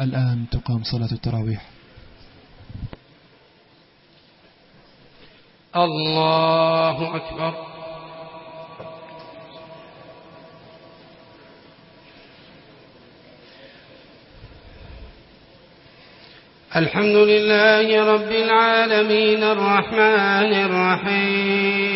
الآن تقام صلاة التراويح. الله أكبر. الحمد لله رب العالمين الرحمن الرحيم.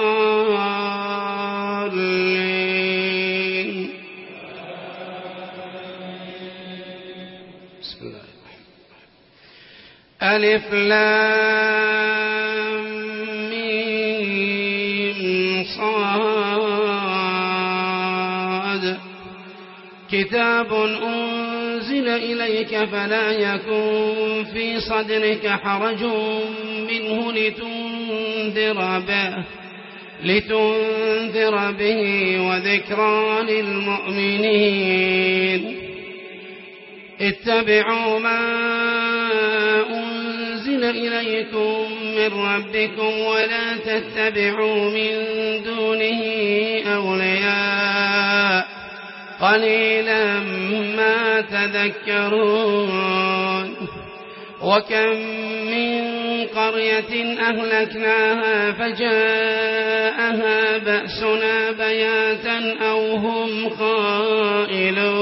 ألف لام صاد. كتاب أنزل إليك فلا يكن في صدرك حرج منه لتنذر به لتنذر به وذكرى للمؤمنين. اتبعوا ما يوحون إليكم من ربكم ولا تتبعوا من دونه أولياء قليلا ما تذكرون وكم من قرية أهلكناها فجاءها بأسنا بياتا أو هم خائلون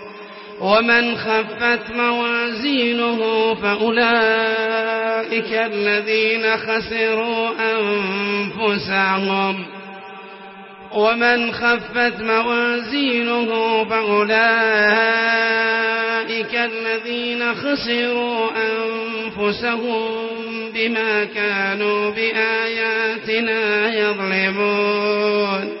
ومن خفت موازينه فأولئك الذين خسروا أنفسهم. ومن خفت موازينه فأولئك الذين خسروا أنفسهم بما كانوا بآياتنا يظلمون.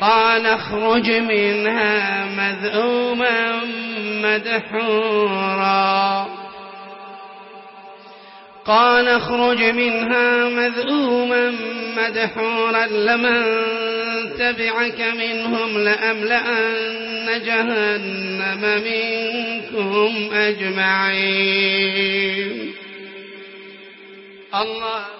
قال اخرج منها مذءوما مدحورا. قال اخرج منها مذءوما مدحورا لمن تبعك منهم لأملأن جهنم منكم أجمعين. الله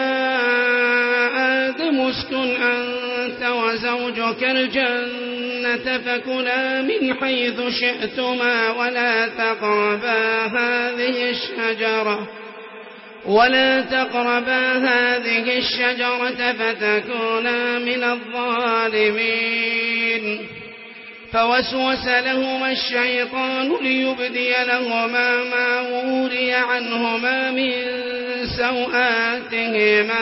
اسكن أنت وزوجك الجنة فكلا من حيث شئتما ولا تقربا هذه الشجرة ولا تقربا هذه الشجرة فتكونا من الظالمين فوسوس لهما الشيطان ليبدي لهما ما وري عنهما من سوآتهما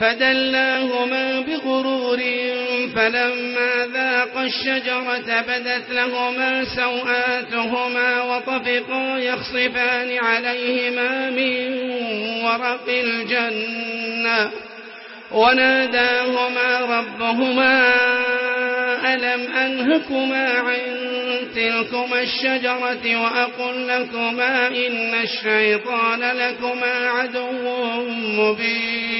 فدلاهما بغرور فلما ذاق الشجرة بدت لهما سوآتهما وطفقا يخصفان عليهما من ورق الجنة وناداهما ربهما ألم أنهكما عن تلكما الشجرة وأقل لكما إن الشيطان لكما عدو مبين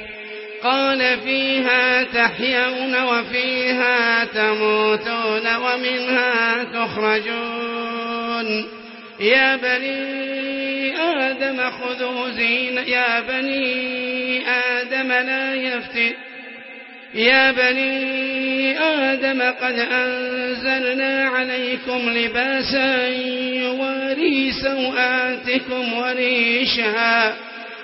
قال فيها تحيون وفيها تموتون ومنها تخرجون. يا بني آدم خذوا زين يا بني آدم لا يفتئ يا بني آدم قد أنزلنا عليكم لباسا يواري سوآتكم وريشا.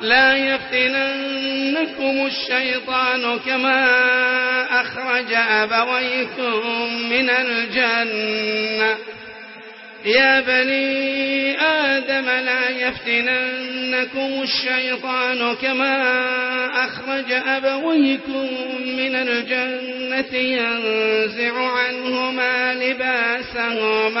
لا يفتننكم الشيطان كما أخرج أبويكم من الجنة. يا بني آدم لا يفتننكم الشيطان كما أخرج أبويكم من الجنة ينزع عنهما لباسهما.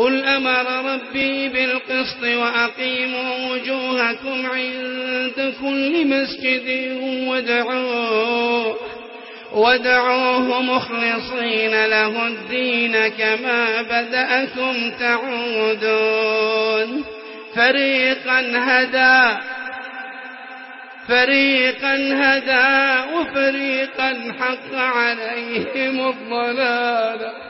قل أمر ربي بالقسط وأقيموا وجوهكم عند كل مسجد ودعوه, ودعوه مخلصين له الدين كما بدأكم تعودون. فريقا هدى فريقا هدى وفريقا حق عليهم الضلالة.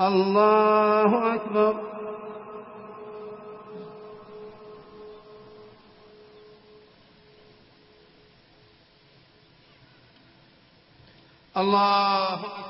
الله أكبر الله أكبر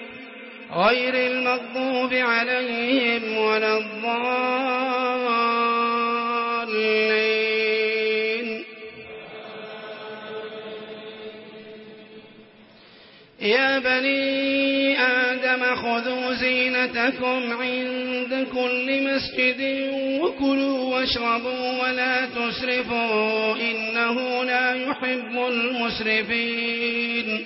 غير المغضوب عليهم ولا الضالين. يا بني آدم خذوا زينتكم عند كل مسجد وكلوا واشربوا ولا تسرفوا إنه لا يحب المسرفين.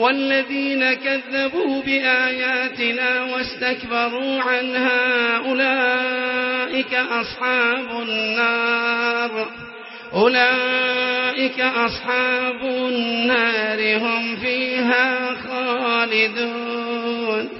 والذين كذبوا بآياتنا واستكبروا عنها أولئك أصحاب النار. أولئك أصحاب النار هم فيها خالدون.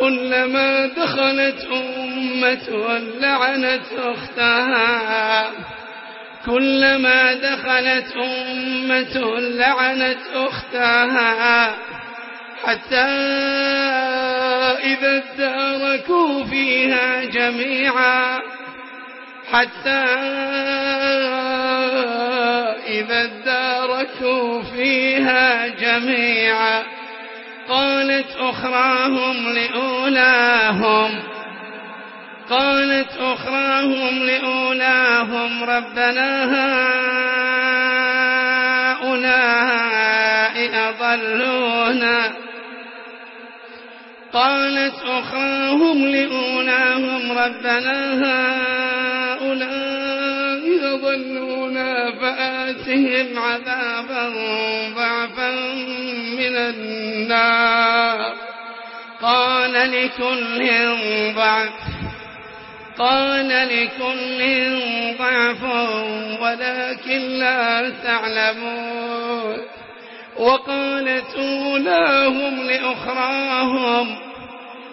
كلما دخلت أمة لعنت أختها. كلما دخلت أمة لعنت أختها. حتى إذا اداركوا فيها جميعا. حتى إذا اداركوا فيها جميعا. قالت أخراهم لأولاهم. قالت أخراهم لأولاهم. ربنا هؤلاء أضلونا. قالت أخراهم لأولاهم. ربنا هؤلاء يظنون فآتهم عذابا ضعفا من النار. قال لكل ضعف قال لكل ضعف ولكن لا تعلمون. وقالت أولاهم لأخراهم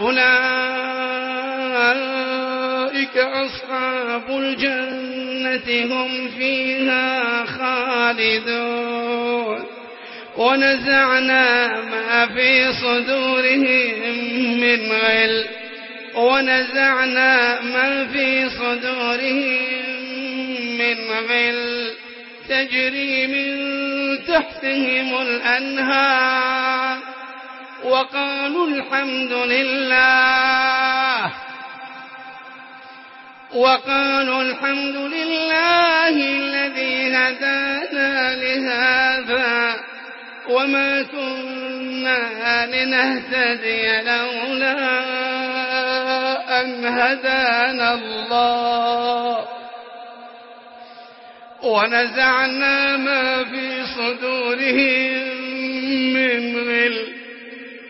أولئك أصحاب الجنة هم فيها خالدون. ونزعنا ما في صدورهم من غل. ونزعنا ما في صدورهم من غل. تجري من تحتهم الأنهار. وقالوا الحمد لله. وقالوا الحمد لله الذي هدانا لهذا وما كنا لنهتدي لولا أن هدانا الله. ونزعنا ما في صدورهم من غل.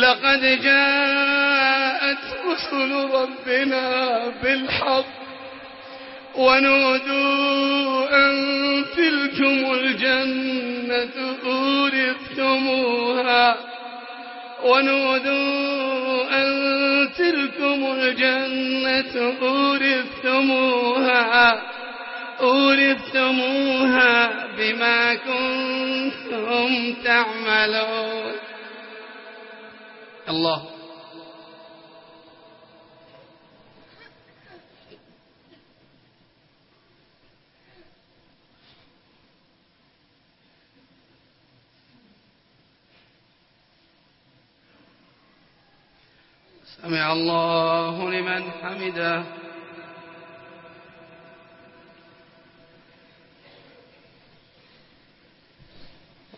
لقد جاءت رسل ربنا بالحق ونودوا أن تلكم الجنة أورثتموها. ونودوا أن تلكم الجنة أورثتموها. أورثتموها بما كنتم تعملون. الله سمع الله لمن حمده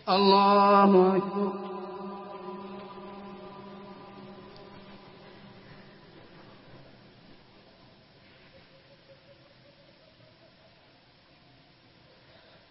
الله أكبر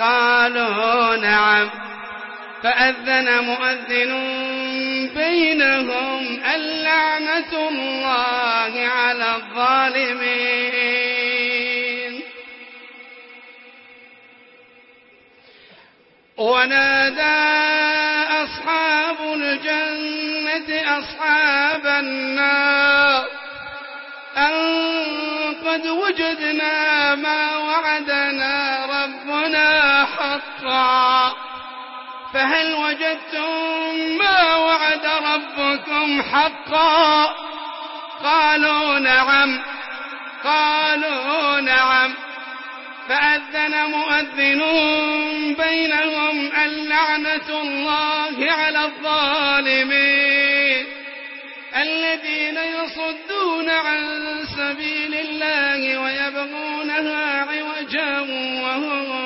قالوا نعم. فأذن مؤذن بينهم اللعنة الله على الظالمين. ونادى أصحاب الجنة أصحاب النار أن قد وجدنا ما وعدنا ربنا حقا فهل وجدتم ما وعد ربكم حقا؟ قالوا نعم قالوا نعم فأذن مؤذن بينهم اللعنة الله على الظالمين الذين يصدون عن سبيل الله ويبغونها عوجا وهم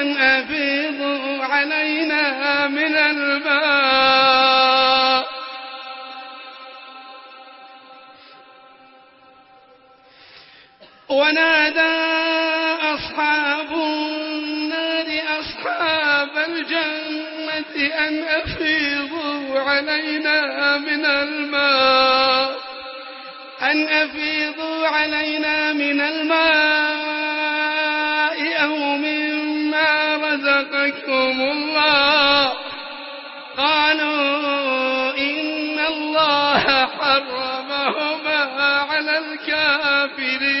أن أفيضوا علينا من الماء ونادى أصحاب النار أصحاب الجنة أن أفيضوا علينا من الماء أن أفيضوا علينا من الماء أو من ينفعكم الله. قالوا إن الله حرمهما على الكافرين.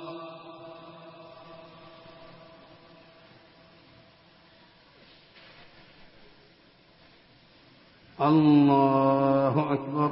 الله أكبر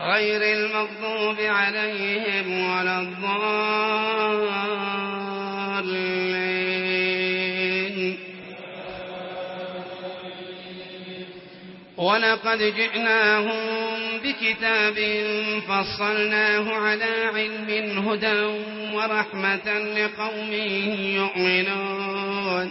غير المغضوب عليهم ولا الضالين. ولقد جئناهم بكتاب فصلناه على علم هدى ورحمة لقوم يؤمنون.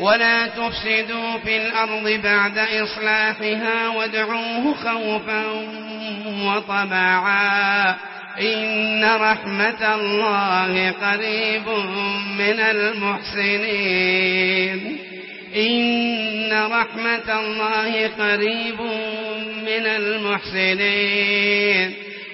ولا تفسدوا في الأرض بعد إصلاحها وادعوه خوفا وطبعا إن رحمة الله قريب من المحسنين إن رحمة الله قريب من المحسنين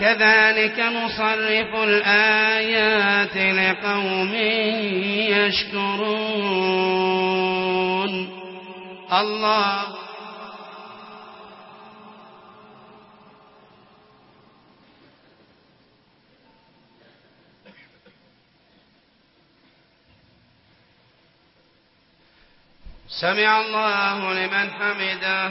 كذلك نصرف الآيات لقوم يشكرون. الله سمع الله لمن حمده.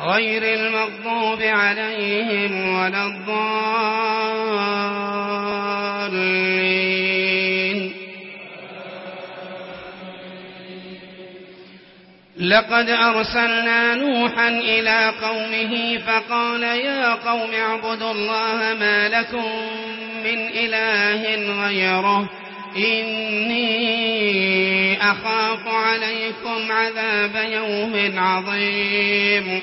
غير المغضوب عليهم ولا الضالين. لقد أرسلنا نوحا إلى قومه فقال يا قوم اعبدوا الله ما لكم من إله غيره. إني أخاف عليكم عذاب يوم عظيم.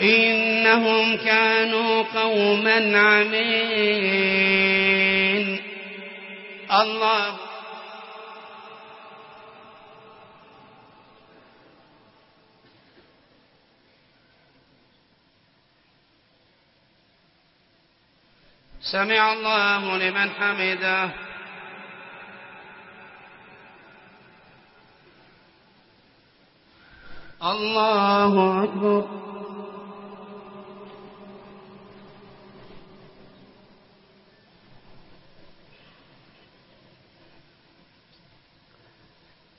إنهم كانوا قوما عمين. الله. سمع الله لمن حمده. الله أكبر.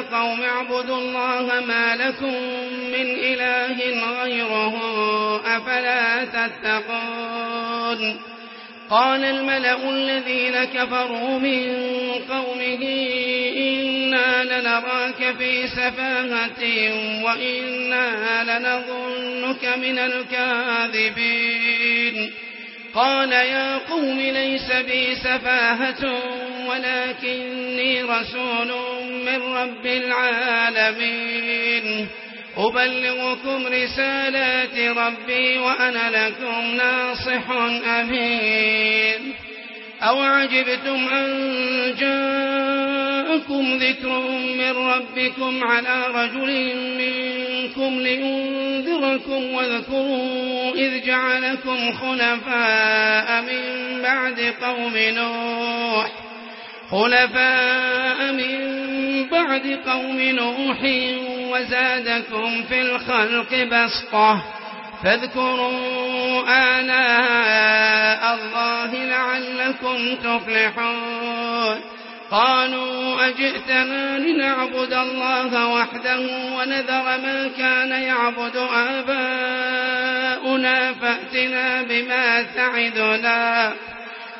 يا قوم اعبدوا الله ما لكم من إله غيره أفلا تتقون. قال الملأ الذين كفروا من قومه إنا لنراك في سفاهة وإنا لنظنك من الكاذبين. قال يا قوم ليس بي سفاهة ولكني رسول من رب العالمين. أبلغكم رسالات ربي وأنا لكم ناصح أمين. أو عجبتم أن جاءكم ذكر من ربكم على رجل منكم لأنذركم واذكروا إذ جعلكم خلفاء من بعد قوم نوح. خلفاء من بعد قوم نوح وزادكم في الخلق بسطة. فاذكروا آناء الله لعلكم تفلحون. قالوا أجئتنا لنعبد الله وحده ونذر ما كان يعبد آباؤنا فأتنا بما تعدنا.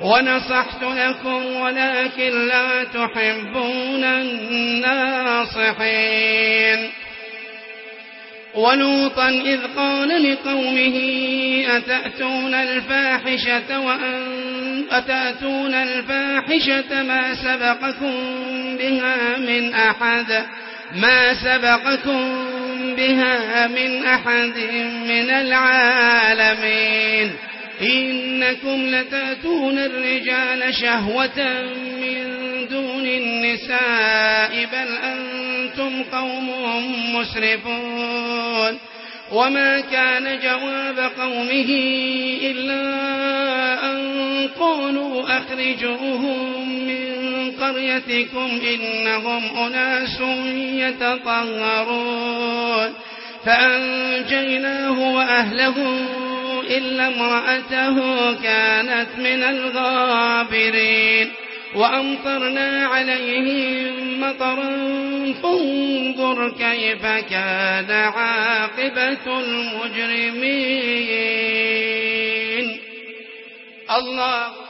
ونصحت لكم ولكن لا تحبون الناصحين. ولوطا إذ قال لقومه أتأتون الفاحشة وأن أتأتون الفاحشة ما سبقكم بها من أحد؟ ما سبقكم بها من أحد من العالمين. إنكم لتأتون الرجال شهوة من دون النساء بل أنتم قوم مسرفون وما كان جواب قومه إلا أن قولوا أخرجوهم من قريتكم إنهم أناس يتطهرون فأنجيناه وأهلهم إلا امرأته كانت من الغابرين وأمطرنا عليهم مطرا فانظر كيف كان عاقبة المجرمين. الله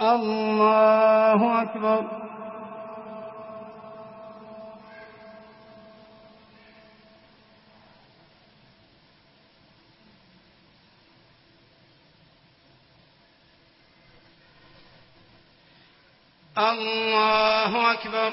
الله أكبر الله أكبر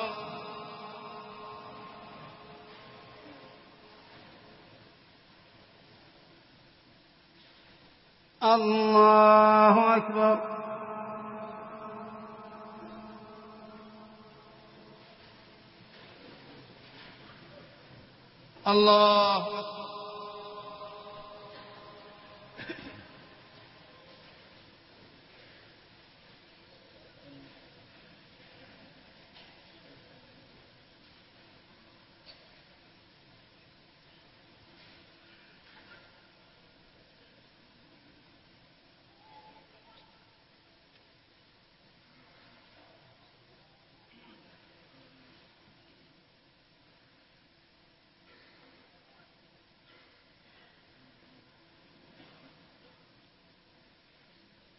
الله أكبر الله أكبر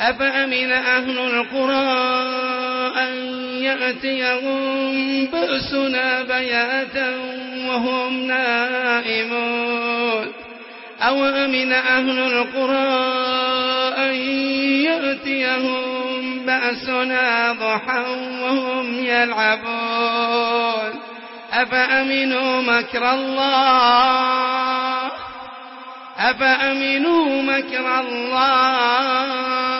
أفأمن أهل القرى أن يأتيهم بأسنا بياتا وهم نائمون أو أمن أهل القرى أن يأتيهم بأسنا ضحا وهم يلعبون أفأمنوا مكر الله أفأمنوا مكر الله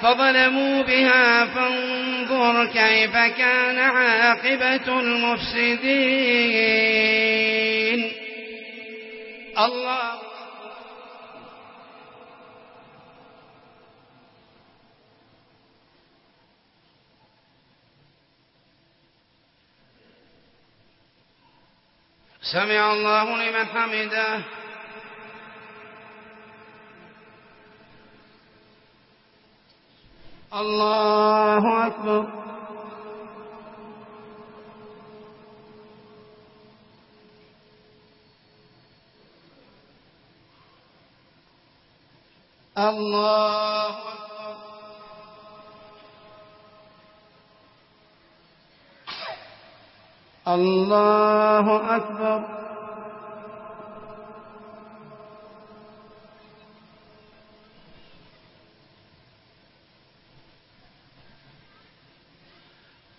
فظلموا بها فانظر كيف كان عاقبة المفسدين الله سمع الله لمن حمده اللہ اکبر اللہ اللہ اکبر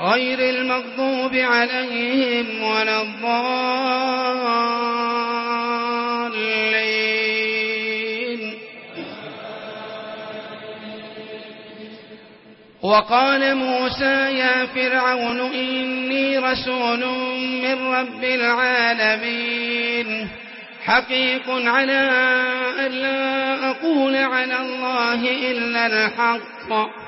غير المغضوب عليهم ولا الضالين. وقال موسى يا فرعون إني رسول من رب العالمين. حقيق على أن لا أقول على الله إلا الحق.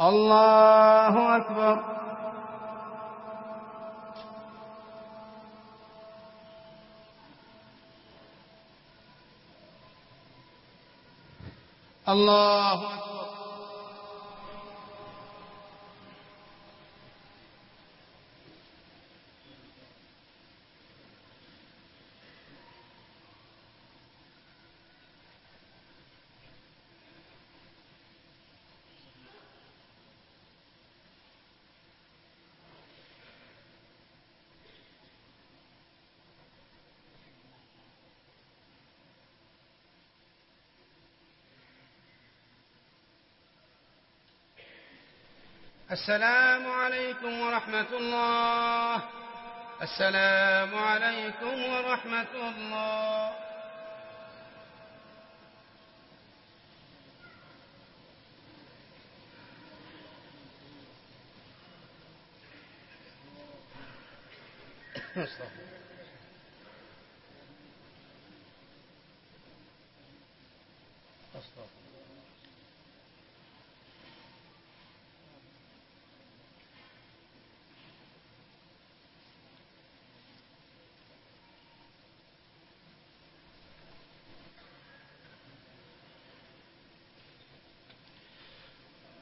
الله أكبر الله أكبر السلام عليكم ورحمة الله. السلام عليكم ورحمة الله. مصطفى مصطفى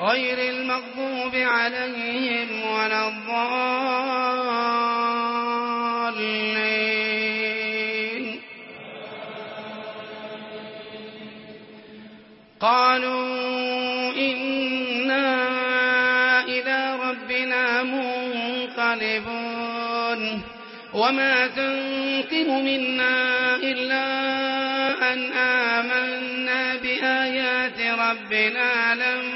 غير المغضوب عليهم ولا الضالين. قالوا إنا إلى ربنا منقلبون. وما تنقم منا إلا أن آمنا بآيات ربنا لما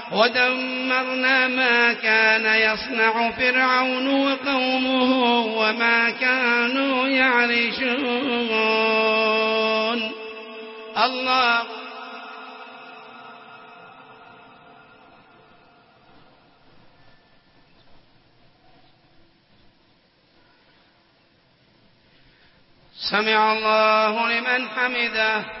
ودمرنا ما كان يصنع فرعون وقومه وما كانوا يعرشون. الله سمع الله لمن حمده.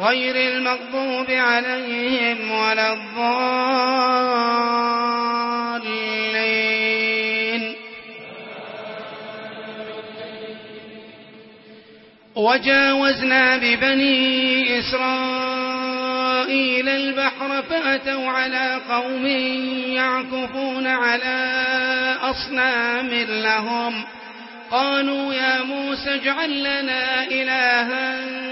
غير المغضوب عليهم ولا الضالين. وجاوزنا ببني إسرائيل البحر فأتوا على قوم يعكفون على أصنام لهم. قالوا يا موسى اجعل لنا إلهاً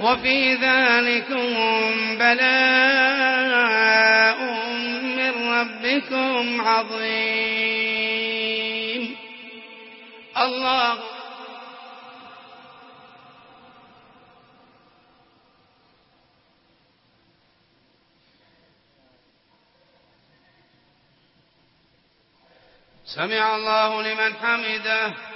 وفي ذلكم بلاء من ربكم عظيم. الله. سمع الله لمن حمده.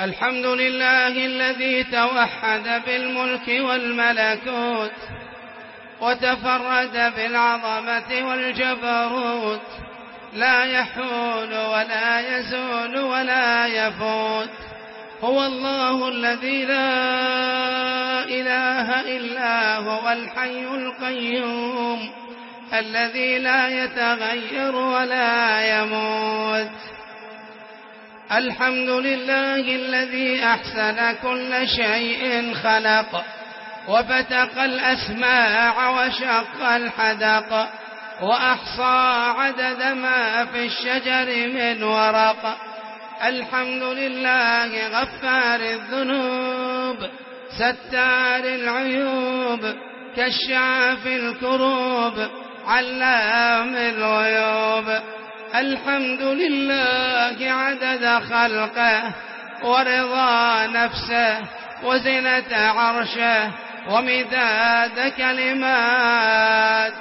الحمد لله الذي توحد بالملك والملكوت وتفرد بالعظمة والجبروت لا يحول ولا يزول ولا يفوت. هو الله الذي لا إله إلا هو الحي القيوم الذي لا يتغير ولا يموت. الحمد لله الذي أحسن كل شيء خلق وفتق الأسماع وشق الحدق وأحصى عدد ما في الشجر من ورق الحمد لله غفار الذنوب ستار العيوب كشاف الكروب علام الغيوب الحمد لله عدد خلقه ورضا نفسه وزنة عرشه ومداد كلمات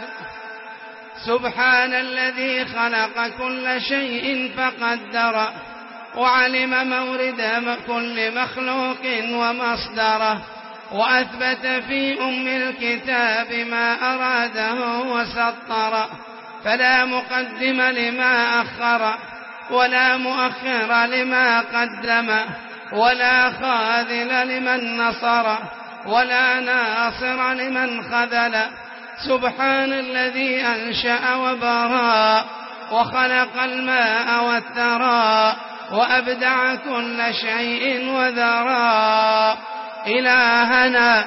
سبحان الذي خلق كل شيء فقدره وعلم مورد كل مخلوق ومصدره وأثبت في أم الكتاب ما أراده وسطره فلا مقدم لما أخر ولا مؤخر لما قدم ولا خاذل لمن نصر ولا ناصر لمن خذل. سبحان الذي أنشأ وبرى وخلق الماء والثرى وأبدع كل شيء وذرى إلهنا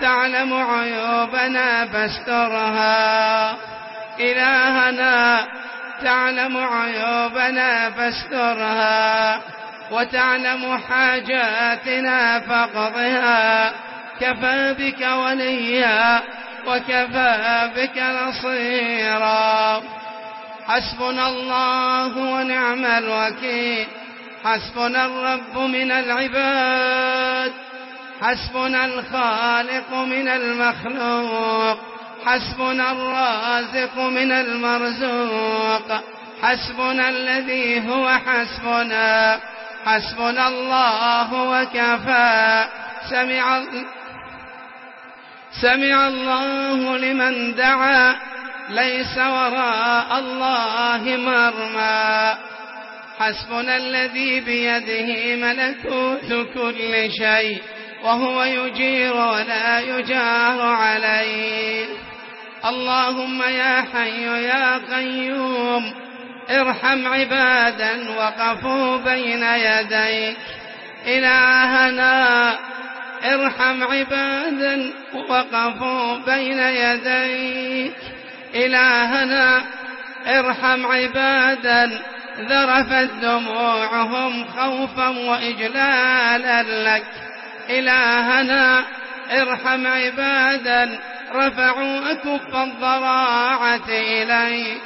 تعلم عيوبنا فاسترها. إلهنا تعلم عيوبنا فاسترها وتعلم حاجاتنا فاقضها. كفى بك وليا وكفى بك نصيرا. حسبنا الله ونعم الوكيل. حسبنا الرب من العباد. حسبنا الخالق من المخلوق. حسبنا الرازق من المرزوق. حسبنا الذي هو حسبنا. حسبنا الله وكفى. سمع سمع الله لمن دعا. ليس وراء الله مرمى. حسبنا الذي بيده ملكوت كل شيء. وهو يجير ولا يجار عليه. اللهم يا حي يا قيوم ارحم عبادا وقفوا بين يديك إلهنا ارحم عبادا وقفوا بين يديك إلهنا ارحم عبادا ذرفت دموعهم خوفا وإجلالا لك إلهنا ارحم عبادا رفعوا أكف الضراعة إليك.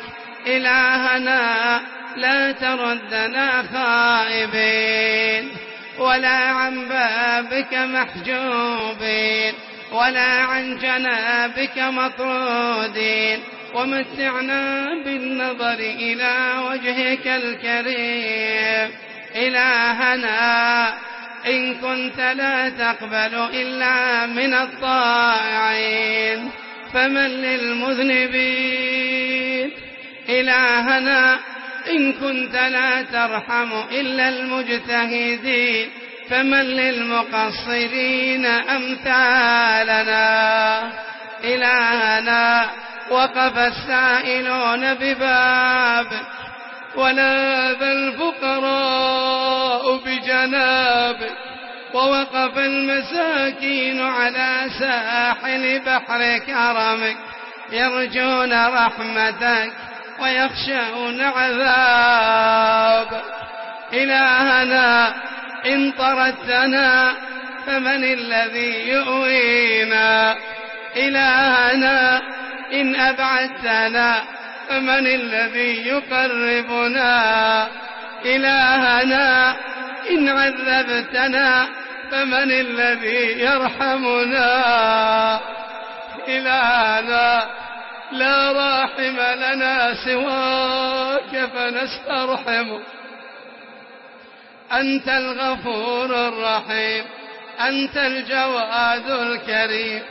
إلهنا لا تردنا خائبين. ولا عن بابك محجوبين. ولا عن جنابك مطرودين. ومتعنا بالنظر إلى وجهك الكريم. إلهنا إن كنت لا تقبل إلا من الطائعين فمن للمذنبين. إلهنا إن كنت لا ترحم إلا المجتهدين. فمن للمقصرين أمثالنا. إلهنا وقف السائلون ببابك ونادى الفقراء بجنابك ووقف المساكين على ساحل بحر كرمك يرجون رحمتك ويخشون عذابك إلهنا إن طردتنا فمن الذي يؤوينا؟ إلهنا إن أبعدتنا من الذي يقربنا إلهنا؟ إن عذبتنا فمن الذي يرحمنا؟ إلهنا لا راحم لنا سواك فنسترحمك أنت الغفور الرحيم أنت الجواد الكريم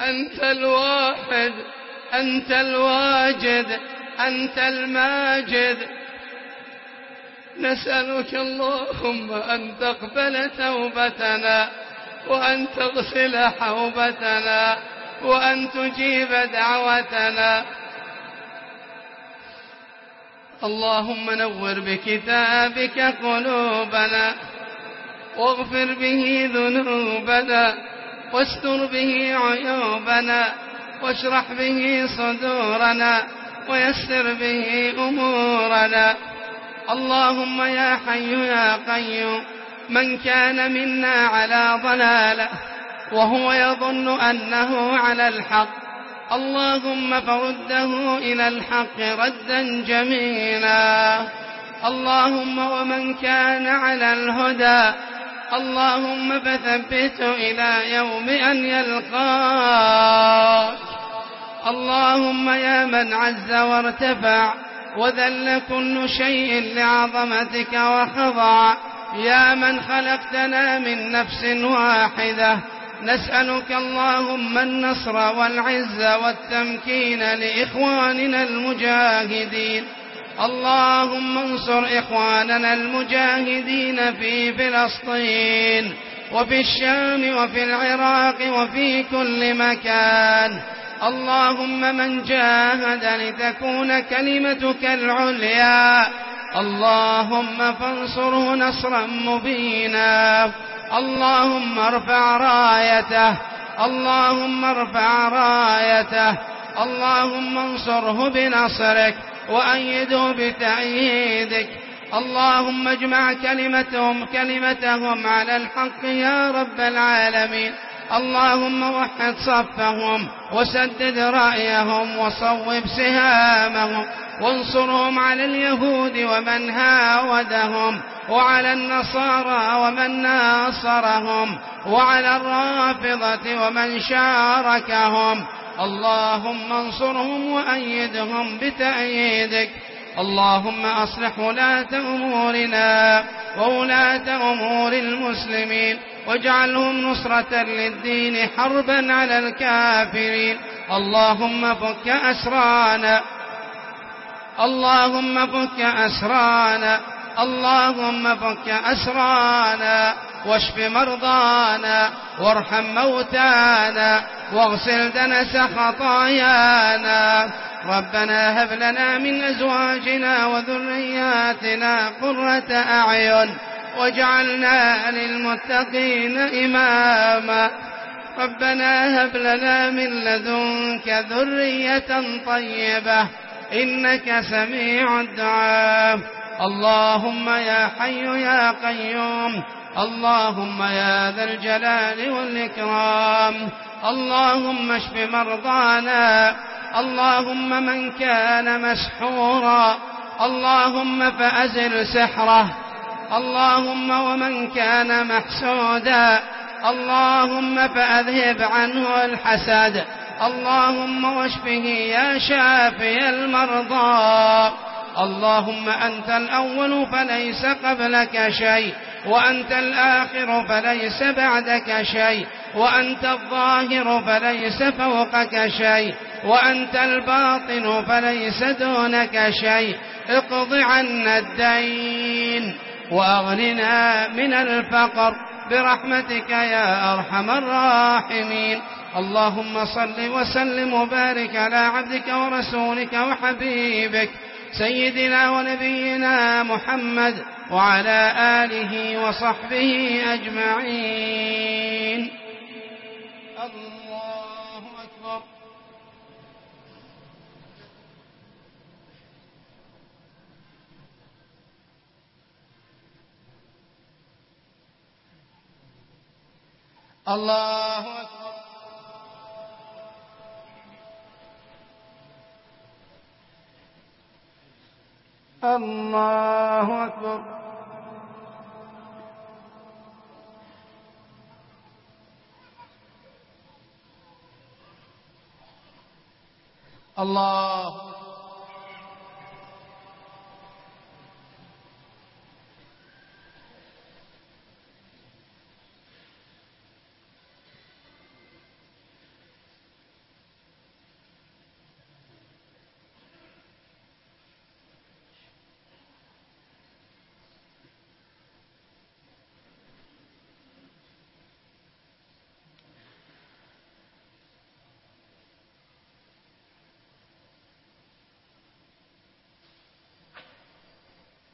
أنت الواحد أنت الواجد أنت الماجد. نسألك اللهم أن تقبل توبتنا وأن تغسل حوبتنا وأن تجيب دعوتنا. اللهم نور بكتابك قلوبنا واغفر به ذنوبنا واستر به عيوبنا. واشرح به صدورنا ويسر به أمورنا. اللهم يا حي يا قيوم من كان منا على ضلالة وهو يظن أنه على الحق. اللهم فرده إلى الحق ردا جميلا. اللهم ومن كان على الهدى اللهم فثبته إلى يوم أن يلقاك. اللهم يا من عز وارتفع وذل كل شيء لعظمتك وخضع. يا من خلقتنا من نفس واحدة. نسألك اللهم النصر والعز والتمكين لإخواننا المجاهدين. اللهم انصر إخواننا المجاهدين في فلسطين وفي الشام وفي العراق وفي كل مكان. اللهم من جاهد لتكون كلمتك العليا. اللهم فانصره نصرا مبينا. اللهم ارفع رايته. اللهم ارفع رايته. اللهم انصره بنصرك. وأيده بتأييدك. اللهم اجمع كلمتهم كلمتهم على الحق يا رب العالمين. اللهم وحد صفهم وسدد رأيهم وصوب سهامهم. وانصرهم على اليهود ومن هاودهم وعلى النصارى ومن ناصرهم وعلى الرافضة ومن شاركهم. اللهم انصرهم وأيدهم بتأييدك. اللهم أصلح ولاة أمورنا وولاة أمور المسلمين واجعلهم نصرة للدين حربا على الكافرين. اللهم فك أسرانا. اللهم فك أسرانا. اللهم فك أسرانا. واشف مرضانا وارحم موتانا واغسل دنس خطايانا ربنا هب لنا من أزواجنا وذرياتنا قرة أعين واجعلنا للمتقين إماما ربنا هب لنا من لدنك ذرية طيبة إنك سميع الدعاء اللهم يا حي يا قيوم اللهم يا ذا الجلال والإكرام. اللهم اشف مرضانا. اللهم من كان مسحورا. اللهم فأزل سحره. اللهم ومن كان محسودا. اللهم فأذهب عنه الحسد. اللهم واشفه يا شافي المرضى. اللهم أنت الأول فليس قبلك شيء. وأنت الآخر فليس بعدك شيء وأنت الظاهر فليس فوقك شيء وأنت الباطن فليس دونك شيء. اقض عنا الدين وأغننا من الفقر برحمتك يا أرحم الراحمين. اللهم صل وسلم وبارك على عبدك ورسولك وحبيبك. سيدنا ونبينا محمد وعلى آله وصحبه أجمعين. الله أكبر. الله أكبر. الله أكبر الله أكبر